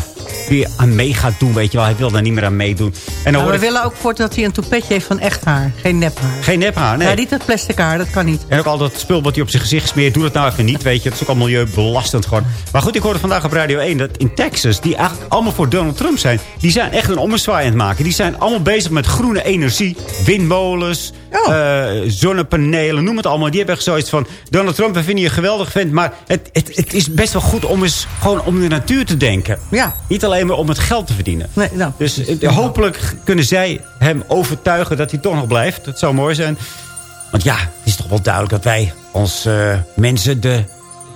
weer aan mee gaat doen, weet je wel. Hij wil daar niet meer aan meedoen. En dan Maar hoor we ik willen ook voor dat hij een toepetje heeft van echt haar. Geen nep haar. geen nephaar, nee. Ja, niet dat plastic haar, dat kan niet. En ook al dat spul wat hij op zijn gezicht smeert, doe dat nou even niet, weet je. Dat is ook al milieubelastend gewoon. Maar goed, ik hoorde vandaag op Radio 1 dat in Texas, die eigenlijk allemaal voor Donald Trump zijn, die zijn echt een ommezwaai aan het maken. Die zijn allemaal bezig met groene energie, windmolens, Oh. eh, zonnepanelen, noem het allemaal. Die hebben echt zoiets van, Donald Trump, we vinden je geweldig vent, maar het, het, het is best wel goed om eens gewoon om de natuur te denken. Ja. Niet alleen maar om het geld te verdienen. Nee, nou. Dus eh, hopelijk kunnen zij hem overtuigen dat hij toch nog blijft. Dat zou mooi zijn. Want ja, het is toch wel duidelijk dat wij als eh, mensen de,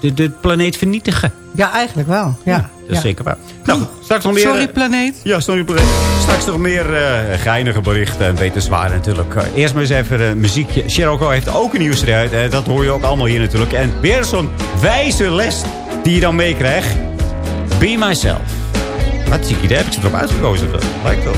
de, de planeet vernietigen. Ja, eigenlijk wel. Ja. Dat is ja. zeker waar. Nou, straks nog meer... Sorry, eh, planeet. ja, sorry planeet. Straks nog meer eh geinige berichten en wetenswaarden natuurlijk. Eerst maar eens even een muziekje. Sheryl Crow heeft ook een nieuwsserie uit. eh, dat hoor je ook allemaal hier natuurlijk. En weer zo'n wijze les die je dan meekrijgt. Be myself. Je, daar heb ik ze erop uitgekozen. Lijkt wel.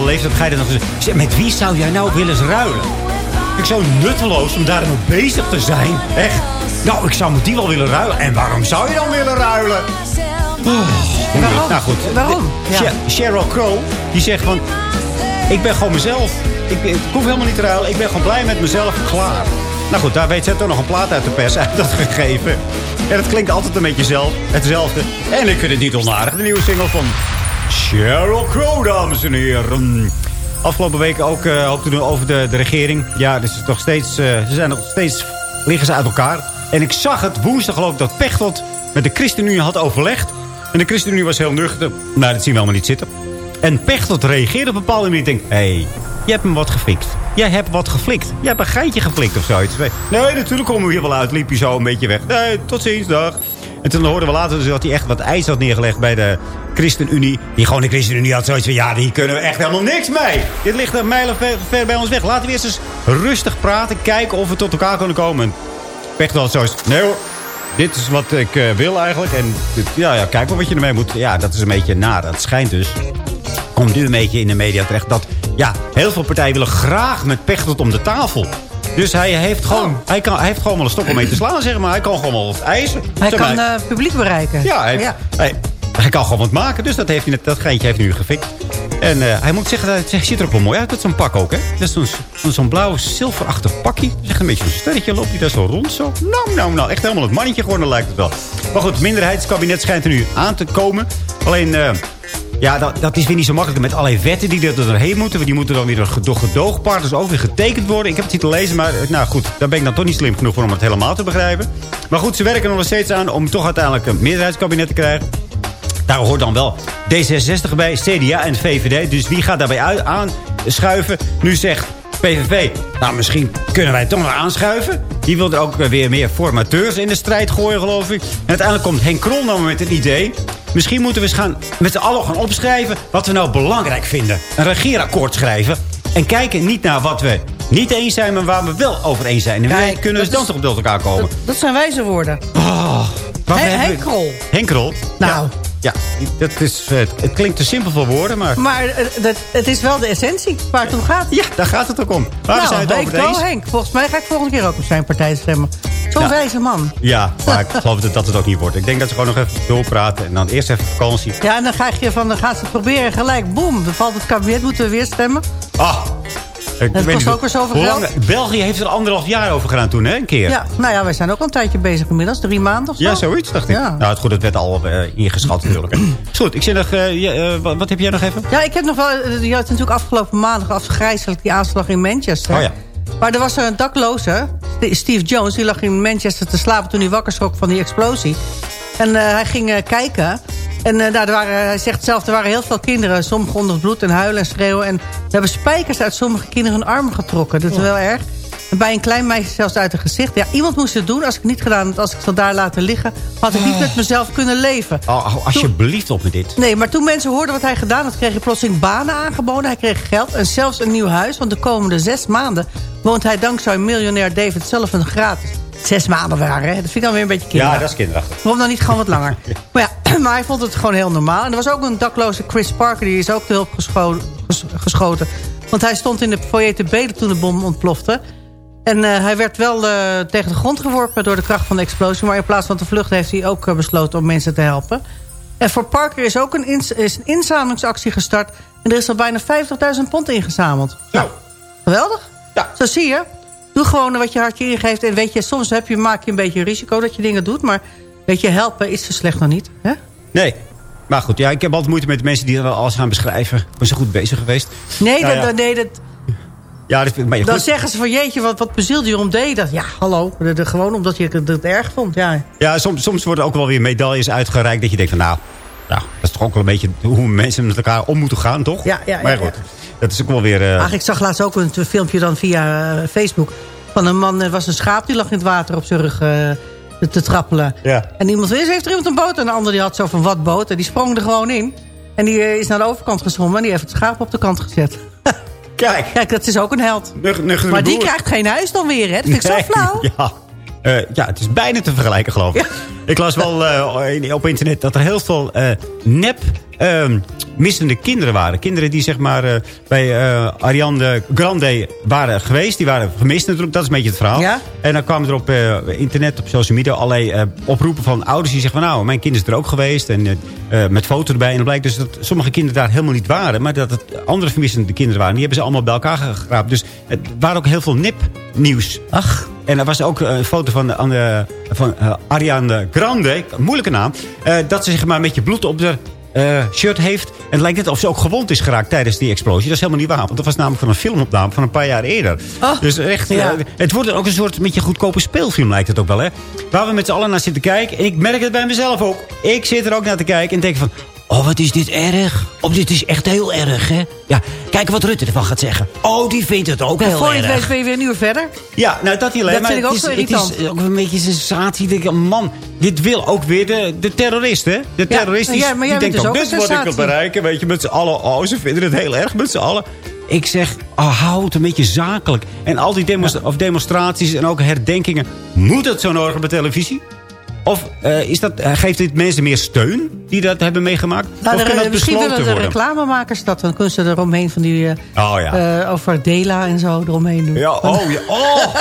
Bepaalde leeftijd ga je dan nog Met wie zou jij nou willen eens ruilen? Ik zo nutteloos om daar nog bezig te zijn. Echt. Nou, ik zou met die wel willen ruilen. En waarom zou je dan willen ruilen? Waarom? Nou goed. Waarom? Ja. Sher- Sheryl Crow, die zegt van... Ik ben gewoon mezelf. Ik, ben- ik hoef helemaal niet te ruilen. Ik ben gewoon blij met mezelf. Klaar. Nou goed, daar weet ze toch nog een plaat uit de pers [laughs] uit dat gegeven. En het klinkt altijd een beetje zelf, hetzelfde. En ik vind het niet onaardig. De nieuwe single van Sheryl Crow, dames en heren. Afgelopen weken ook hoop te doen over de, de regering. Ja, dus het nog steeds, eh, ze zijn nog steeds, liggen ze uit elkaar. En ik zag het woensdag geloof ik dat Pechtold met de ChristenUnie had overlegd. En de ChristenUnie was heel nuchter. Nou, dat zien we allemaal niet zitten. En Pechtold reageerde op een bepaalde manier. Hé, hey, je hebt hem wat gefikt. Jij hebt wat geflikt. Jij hebt een geitje geflikt of zoiets. Nee, natuurlijk komen we hier wel uit. Liep je zo een beetje weg. Nee, tot ziens, dag. En toen hoorden we later dus dat hij echt wat ijs had neergelegd bij de ChristenUnie. Die gewoon de ChristenUnie had zoiets van... Ja, hier kunnen we echt helemaal niks mee. Dit ligt er mijlen ver, ver bij ons weg. Laten we eerst eens rustig praten. Kijken of we tot elkaar kunnen komen. Pechtold zoiets. Nee hoor. Dit is wat ik eh, wil eigenlijk. En dit- ja, ja, kijk maar wat je ermee moet. Ja, dat is een beetje naar. Het schijnt dus komt nu een beetje in de media terecht... dat ja, heel veel partijen willen graag met Pechtold om de tafel. Dus hij heeft gewoon, hij kan, hij heeft gewoon wel een stok om mee te slaan, zeg maar. Hij kan gewoon wel wat eisen. Hij Zeg kan eh, publiek bereiken. ja, hij, ja. Hij, hij kan gewoon wat maken. Dus dat, heeft hij, net- dat geintje heeft hij nu gefikt. En eh, hij moet zeggen, dat hij ziet er ook wel mooi uit met zo'n pak ook, hè. Dat is zo'n blauw zilverachtig pakje. Dat is echt een beetje een sterretje loopt hij daar zo rond zo. Nou, nou, nou. Echt helemaal het mannetje geworden lijkt het wel. Maar goed, het minderheidskabinet schijnt er nu aan te komen. Alleen... eh, ja, dat, dat is weer niet zo makkelijk met allerlei wetten die er doorheen moeten. Die moeten dan weer door gedoogpartners ook weer getekend worden. Ik heb het niet te lezen, maar eh, nou goed, daar ben ik dan toch niet slim genoeg voor om het helemaal te begrijpen. Maar goed, ze werken er nog steeds aan om toch uiteindelijk een meerderheidskabinet te krijgen. Daar hoort dan wel D66 bij, CDA en VVD. Dus wie gaat daarbij aanschuiven? Nu zegt PVV, nou misschien kunnen wij toch nog aanschuiven. Die wil er ook weer meer formateurs in de strijd gooien, geloof ik. En uiteindelijk komt Henk Krol nou met een idee. Misschien moeten we eens gaan, met z'n allen gaan opschrijven wat we nou belangrijk vinden. Een regeerakkoord schrijven. En kijken niet naar wat we niet eens zijn, maar waar we wel over eens zijn. En Kijk, weet kunnen dat dan toch tot elkaar komen. Dat zijn wijze woorden. Oh, wat Hen- hebben we- Henk Krol. Henk Krol. Nou. Ja, ja dat is, eh, het klinkt te simpel voor woorden, maar... Maar eh, dat, het is wel de essentie waar het om gaat. Ja, daar gaat het ook om. Waar nou, zijn het over Krol, eens? Henk. Volgens mij ga ik volgende keer ook op zijn partij stemmen. Zo'n Ja. wijze man. Ja, [laughs] maar ik geloof dat dat het ook niet wordt. Ik denk dat ze gewoon nog even doorpraten en dan eerst even vakantie. Ja, en dan ga je van, dan gaan ze proberen gelijk. Boom, dan valt het kabinet, moeten we weer stemmen. Ah, ik weet kost ook weer zoveel geld. België heeft er anderhalf jaar over gedaan toen, hè, een keer. Ja, nou ja, wij zijn ook al een tijdje bezig inmiddels. Drie maanden of zo. Ja, zoiets, dacht ik. Ja. Nou, het goed, het werd al eh, ingeschat natuurlijk. Is goed, ik zie nog... eh, eh, wat, wat heb jij nog even? Ja, ik heb nog wel... Je had natuurlijk afgelopen maandag afgrijzelijk die aanslag in Manchester. Oh ja. Maar er was er een dakloze, St- Steve Jones... die lag in Manchester te slapen toen hij wakker schrok van die explosie. En hij ging kijken. En nou, er waren, hij zegt zelf, er waren heel veel kinderen. Sommigen onder het bloed en huilen en schreeuwen. En we hebben spijkers uit sommige kinderen hun armen getrokken. Dat is wel erg. En bij een klein meisje zelfs uit het gezicht. Ja, iemand moest het doen. Als ik het niet gedaan had, als ik het daar laten liggen... had ik niet met mezelf kunnen leven. Oh, oh, alsjeblieft op met dit. Nee, maar toen mensen hoorden wat hij gedaan had... kreeg hij plotseling banen aangeboden. Hij kreeg geld en zelfs een nieuw huis. Want de komende zes maanden woont hij dankzij miljonair David Sullivan gratis. Zes maanden waren, hè? Dat vind ik dan weer een beetje Ja, kinderachtig. dat is kinderachtig. Waarom dan niet gewoon wat langer? [laughs] maar ja, [clears throat] maar hij vond het gewoon heel normaal. En er was ook een dakloze Chris Parker, die is ook te hulp gescho- ges- geschoten. Want hij stond in de foyer te beden toen de bom ontplofte. En eh, hij werd wel eh, tegen de grond geworpen door de kracht van de explosie. Maar in plaats van te vluchten heeft hij ook eh, besloten om mensen te helpen. En voor Parker is ook een, ins- is een inzamelingsactie gestart. En er is al bijna 50.000 pond ingezameld. Nou, geweldig. Ja. Zo zie je. Doe gewoon wat je hartje ingeeft. En weet je, soms heb je, maak je een beetje risico dat je dingen doet. Maar weet je, helpen is zo slecht nog niet. Hè? Nee. Maar goed, ja, ik heb altijd moeite met de mensen die dan alles gaan beschrijven. Ik ben zo goed bezig geweest. Nee, Nou dat, ja. nee dat, Ja, dat dan goed. zeggen ze van jeetje, wat, wat bezielde je om deed dat? Ja, hallo. De- de- gewoon omdat je het, het erg vond. Ja. Ja, soms, soms worden ook wel weer medailles uitgereikt... dat je denkt van, nou, ja, dat is toch ook wel een beetje... hoe mensen met elkaar om moeten gaan, toch? Ja, ja, maar ja, goed, dat is ook wel weer... eh, Ach, ik zag laatst ook een filmpje dan via eh, Facebook... van een man, er was een schaap, die lag in het water op zijn rug eh, te, trappelen. Ja. En iemand is, heeft er iemand een boot? En de ander die had zo van, wat boot? En die sprong er gewoon in. En die is naar de overkant gezwommen en die heeft het schaap op de kant gezet. [laughs] Kijk. Kijk, dat is ook een held. Maar die boer. krijgt geen huis dan weer, hè? Dat vind ik Nee, zo flauw. [laughs] Ja. Eh, ja, het is bijna te vergelijken, geloof ik. Ik las wel eh, op internet dat er heel veel eh, nep ehm, missende kinderen waren. Kinderen die zeg maar eh, bij eh, Ariane Grande waren geweest. Die waren vermist natuurlijk. Dat is een beetje het verhaal. Ja? En dan kwamen er op internet, op social media... allerlei oproepen van ouders die zeggen van... nou, mijn kind is er ook geweest. En met foto erbij. En dan blijkt dus dat sommige kinderen daar helemaal niet waren. Maar dat het andere vermissende kinderen waren. Die hebben ze allemaal bij elkaar gegraapt. Dus het waren ook heel veel nipnieuws. Ach. En er was ook een foto van, Anne, van eh, Ariane Grande, moeilijke naam... eh, dat ze zeg maar met je bloed op de eh, shirt heeft. En het lijkt net of ze ook gewond is geraakt tijdens die explosie. Dat is helemaal niet waar, want dat was namelijk van een filmopname van een paar jaar eerder. dus echt, ja. het wordt ook een soort met je goedkope speelfilm lijkt het ook wel, hè? Waar we met z'n allen naar zitten kijken. En ik merk het bij mezelf ook. Ik zit er ook naar te kijken en denk van... Oh, wat is dit erg. Oh, dit is echt heel erg, hè? Ja, kijk wat Rutte ervan gaat zeggen. Oh, die vindt het ook heel voor je erg. ben je weer een uur verder. Ja, nou dat niet alleen. Dat maar vind ik ook het zo is, het irritant. is ook een beetje een sensatie. Ik denk, man, dit wil ook weer de, de terrorist, hè? De Ja, terrorist die, ja, maar jij die denkt dus ook, dit is ik wil bereiken. Weet je, met z'n allen. Oh, ze vinden het heel erg met z'n allen. Ik zeg, oh, hou het een beetje zakelijk. En al die demos of demonstraties en ook herdenkingen. Moet het zo nodig op de televisie? Of eh, is dat, eh, geeft dit mensen meer steun die dat hebben meegemaakt? Nou, of dat misschien willen de reclamemakers dat. Dan kunnen ze eromheen van die... eh, Oh ja. over Dela en zo eromheen doen. Ja, oh, ja. Oh.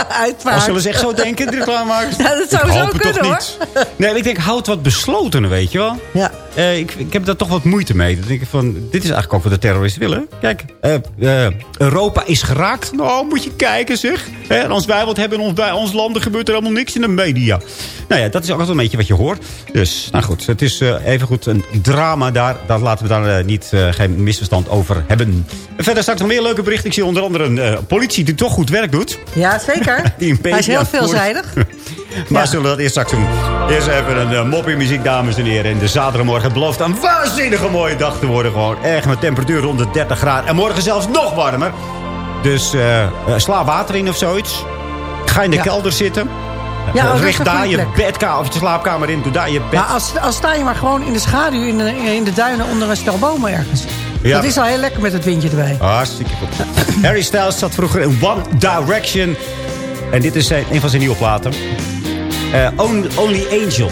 [laughs] Als zullen ze echt zo denken, de reclamemakers? Ja, dat zou ik zo kunnen, toch hoor. niet. Nee, ik denk, houd wat besloten, weet je wel. Ja. Eh, ik, ik heb daar toch wat moeite mee. Dan denk ik van, dit is eigenlijk ook wat de terroristen willen. Kijk, eh, eh, Europa is geraakt. Nou, moet je kijken zeg. Hè, en als wij wat hebben in ons, bij ons landen gebeurt er helemaal niks in de media. Nou ja, dat is ook altijd een beetje wat je hoort. Dus, nou goed, het is even goed een drama daar. Daar laten we daar niet, geen misverstand over hebben. En verder straks nog meer leuke berichten. Ik zie onder andere een politie die toch goed werk doet. Ja, zeker. [laughs] Die een Hij is heel veelzijdig. [laughs] Maar zullen we dat eerst straks doen? Eerst even een uh, moppie muziek, dames en heren. En de zaterdagmorgen belooft een waanzinnige mooie dag te worden. Gewoon echt met temperatuur rond de 30 graden. En morgen zelfs nog warmer. Dus eh, sla water in of zoiets. Ga in de Ja. kelder zitten. Ja, Richt daar je bedkamer of je slaapkamer in. Doe daar je bed. Maar als, als sta je maar gewoon in de schaduw in de, in de duinen onder een stel bomen ergens. Ja. Dat is al heel lekker met het windje erbij. Hartstikke goed. Harry Styles zat vroeger in One Direction. En dit is zijn, een van zijn nieuwe platen. Eh, Only, Only Angel.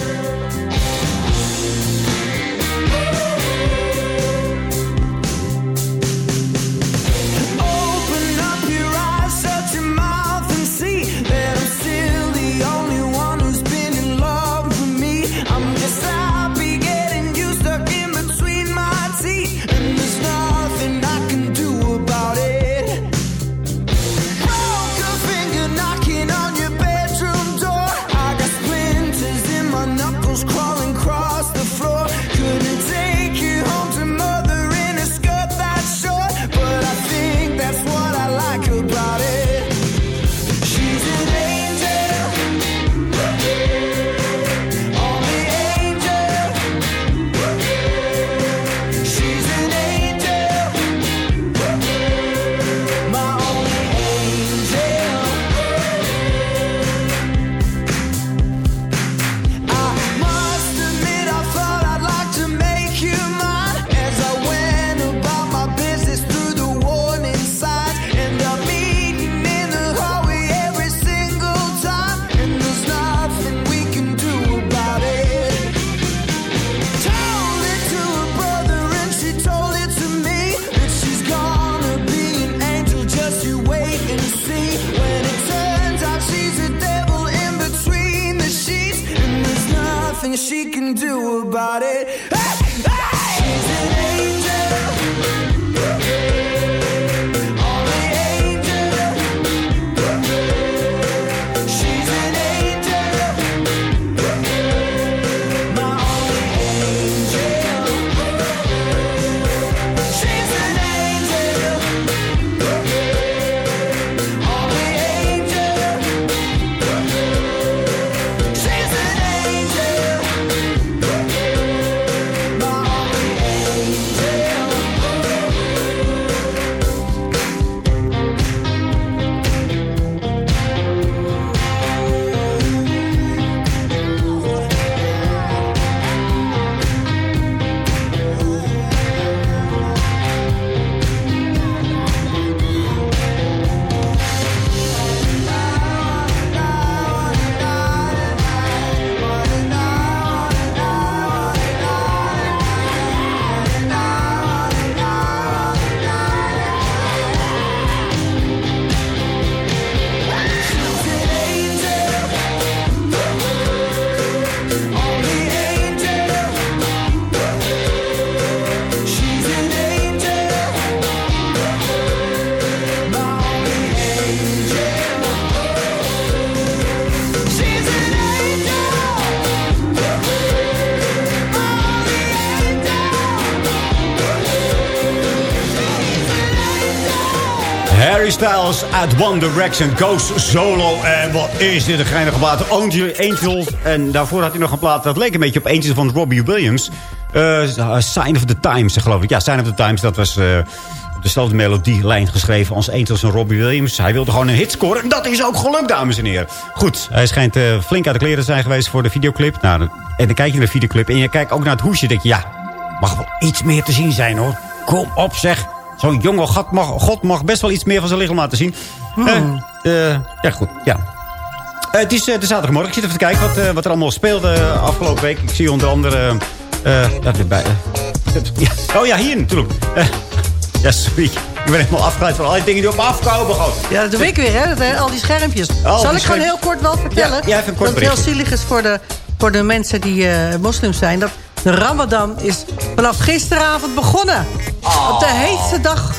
Styles uit One Direction goes solo. En wat is dit een geinige plaat. Angel- Angels. En daarvoor had hij nog een plaat. Dat leek een beetje op eentje van Robbie Williams. Eh, Sign of the Times, geloof ik. Ja, Sign of the Times. Dat was... eh, op dezelfde melodielijn geschreven als Angels en Robbie Williams. Hij wilde gewoon een hit scoren. En dat is ook gelukt, dames en heren. Goed, hij schijnt eh, flink uit de kleren te zijn geweest voor de videoclip. Nou, en dan kijk je naar de videoclip en je kijkt ook naar het hoesje. denk je, ja, mag wel iets meer te zien zijn, hoor. Kom op, zeg. Zo'n jonge god mag, god mag best wel iets meer van zijn lichaam laten zien. Eh, ja, goed, ja. Eh, het is de zaterdagmorgen. Ik zit even te kijken wat, wat er allemaal speelde afgelopen week. Ik zie onder andere... dat weer bij, [laughs] ja. Oh ja, hier natuurlijk. Ja, sorry. Ik ben helemaal afgeleid van al die dingen die op me afkomen. Ja, dat doe ik weer, hè? Dat, al die schermpjes. Al Zal die ik gewoon heel kort wel vertellen? Ja, ja, even een kort dat het heel zielig is voor de, voor de mensen die moslims zijn. Dat de ramadan is vanaf gisteravond begonnen. Op de heetste dag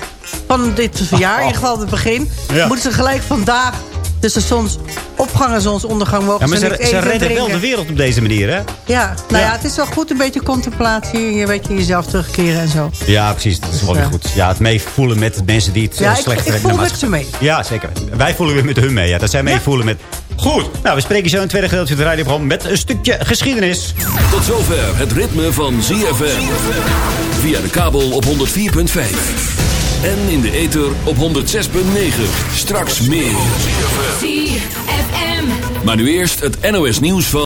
van dit jaar, in ieder geval het begin. Ja. Moeten ze gelijk vandaag tussen zonsopgang en zonsondergang mogen Ja, maar ze ze, redden wel de wereld op deze manier, hè? Ja, nou ja. Ja. het is wel goed. Een beetje contemplatie. En je weet je jezelf terugkeren en zo. Ja, precies. Dat is wel weer ja. goed. Ja, het meevoelen met mensen die het Ja, eh, ik- slecht ik vinden. voel met ze mee. Ja, zeker. Wij voelen weer met hun mee. Ja. Dat zij meevoelen met... Goed. Nou, we spreken zo in het tweede gedeelte van het radioprogramma met een stukje geschiedenis. Tot zover het ritme van ZFM. Via de kabel op 104.5. En in de ether op 106.9. Straks meer. ZFM. Maar nu eerst het NOS nieuws van...